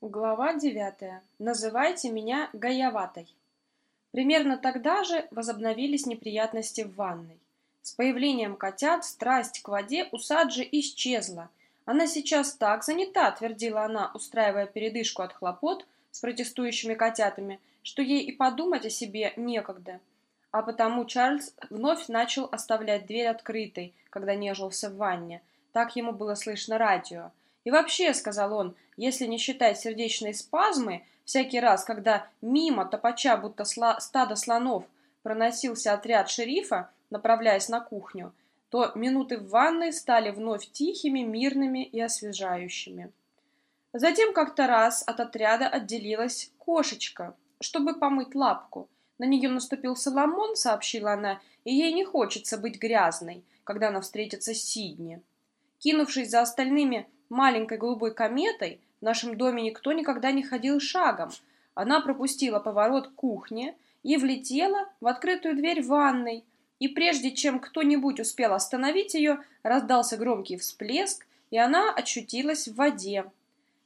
Глава девятая. Называйте меня Гаяватой. Примерно тогда же возобновились неприятности в ванной. С появлением котят страсть к воде у Саджи исчезла. Она сейчас так занята, твердила она, устраивая передышку от хлопот с протестующими котятами, что ей и подумать о себе некогда. А потому Чарльз вновь начал оставлять дверь открытой, когда нежился в ванне. Так ему было слышно радио. И вообще, сказал он, если не считать сердечные спазмы, всякий раз, когда мимо топача, будто сла стадо слонов, проносился отряд шерифа, направляясь на кухню, то минуты в ванной стали вновь тихими, мирными и освежающими. Затем как-то раз от отряда отделилась кошечка, чтобы помыть лапку. На нее наступил Соломон, сообщила она, и ей не хочется быть грязной, когда она встретится с Сидни. Кинувшись за остальными маленькой голубой кометой в нашем доме никто никогда не ходил шагом. Она пропустила поворот кухни и влетела в открытую дверь ванной. И прежде чем кто-нибудь успел остановить ее, раздался громкий всплеск, и она очутилась в воде.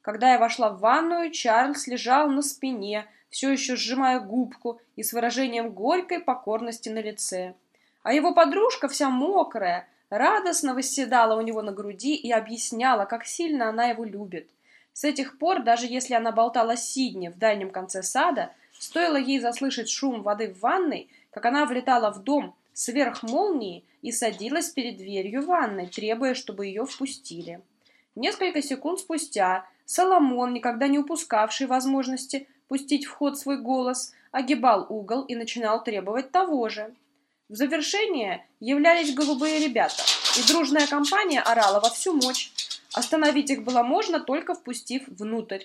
Когда я вошла в ванную, Чарльз лежал на спине, все еще сжимая губку и с выражением горькой покорности на лице. А его подружка, вся мокрая, радостно восседала у него на груди и объясняла, как сильно она его любит. С этих пор, даже если она болтала Сидни в дальнем конце сада, стоило ей заслышать шум воды в ванной, как она влетала в дом сверх молнии и садилась перед дверью ванной, требуя, чтобы ее впустили. Несколько секунд спустя Соломон, никогда не упускавший возможности пустить в ход свой голос, огибал угол и начинал требовать того же. В завершение являлись голубые ребята, и дружная компания орала во всю мощь. Остановить их было можно, только впустив внутрь.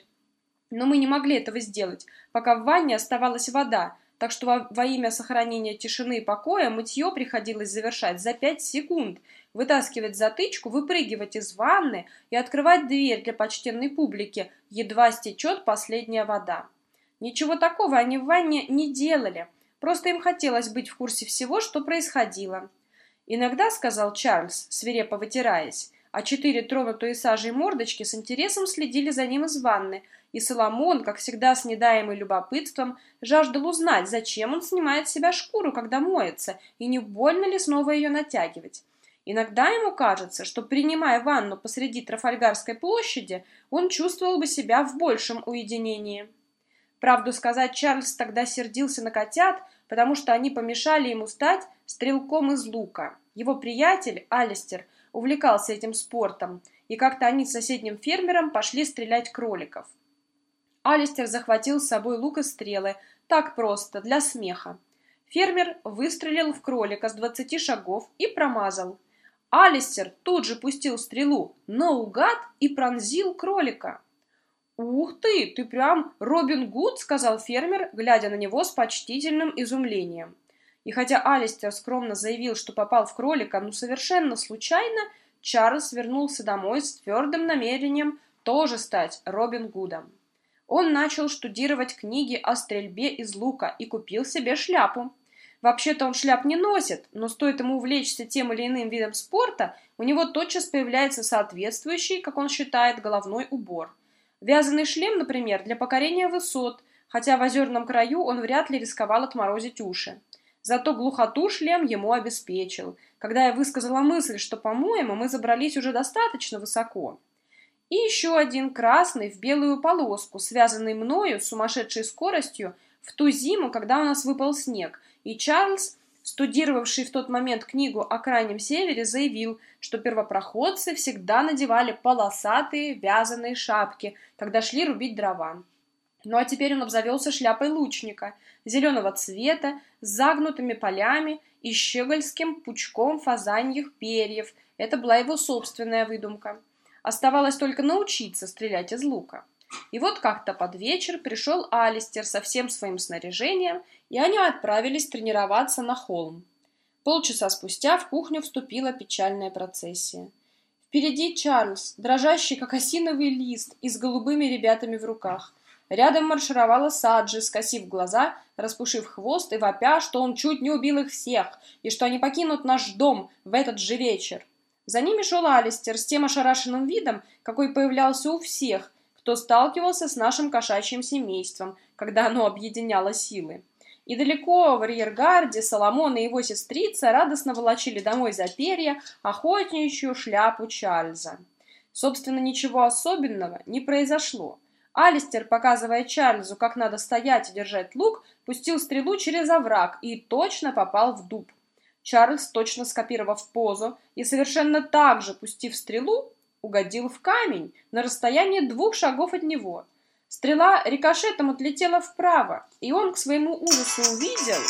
Но мы не могли этого сделать, пока в ванне оставалась вода, так что во, во имя сохранения тишины и покоя мытье приходилось завершать за пять секунд, вытаскивать затычку, выпрыгивать из ванны и открывать дверь для почтенной публики, едва стечет последняя вода. Ничего такого они в ванне не делали, Просто им хотелось быть в курсе всего, что происходило. Иногда, сказал Чарльз, свирепо вытираясь, а четыре тронутые сажей мордочки с интересом следили за ним из ванны, и Соломон, как всегда с недаемым любопытством, жаждал узнать, зачем он снимает с себя шкуру, когда моется, и не больно ли снова ее натягивать. Иногда ему кажется, что, принимая ванну посреди Трафальгарской площади, он чувствовал бы себя в большем уединении. Правду сказать, Чарльз тогда сердился на котят, потому что они помешали ему стать стрелком из лука. Его приятель, Алистер, увлекался этим спортом, и как-то они с соседним фермером пошли стрелять кроликов. Алистер захватил с собой лук и стрелы, так просто, для смеха. Фермер выстрелил в кролика с двадцати шагов и промазал. Алистер тут же пустил стрелу наугад и пронзил кролика. «Ух ты, ты прям Робин Гуд!» — сказал фермер, глядя на него с почтительным изумлением. И хотя Алистер скромно заявил, что попал в кролика, ну совершенно случайно, Чарльз вернулся домой с твердым намерением тоже стать Робин Гудом. Он начал штудировать книги о стрельбе из лука и купил себе шляпу. Вообще-то он шляп не носит, но стоит ему увлечься тем или иным видом спорта, у него тотчас появляется соответствующий, как он считает, головной убор – Вязаный шлем, например, для покорения высот, хотя в озерном краю он вряд ли рисковал отморозить уши. Зато глухоту шлем ему обеспечил, когда я высказала мысль, что, по-моему, мы забрались уже достаточно высоко. И еще один красный в белую полоску, связанный мною с сумасшедшей скоростью в ту зиму, когда у нас выпал снег, и Чарльз студировавший в тот момент книгу о Крайнем Севере, заявил, что первопроходцы всегда надевали полосатые вязаные шапки, когда шли рубить дрова. Ну а теперь он обзавелся шляпой лучника, зеленого цвета, с загнутыми полями и щегольским пучком фазаньих перьев. Это была его собственная выдумка. Оставалось только научиться стрелять из лука. И вот как-то под вечер пришел Алистер со всем своим снаряжением, и они отправились тренироваться на холм. Полчаса спустя в кухню вступила печальная процессия. Впереди Чарльз, дрожащий, как осиновый лист, и с голубыми ребятами в руках. Рядом маршировала Саджи, скосив глаза, распушив хвост и вопя, что он чуть не убил их всех, и что они покинут наш дом в этот же вечер. За ними шел Алистер с тем ошарашенным видом, какой появлялся у всех, кто сталкивался с нашим кошачьим семейством, когда оно объединяло силы. И далеко в арьергарде Соломон и его сестрица радостно волочили домой за перья охотничью шляпу Чарльза. Собственно, ничего особенного не произошло. Алистер, показывая Чарльзу, как надо стоять и держать лук, пустил стрелу через овраг и точно попал в дуб. Чарльз, точно скопировав позу и совершенно так же, пустив стрелу, угодил в камень на расстоянии двух шагов от него. Стрела рикошетом отлетела вправо, и он к своему ужасу увидел,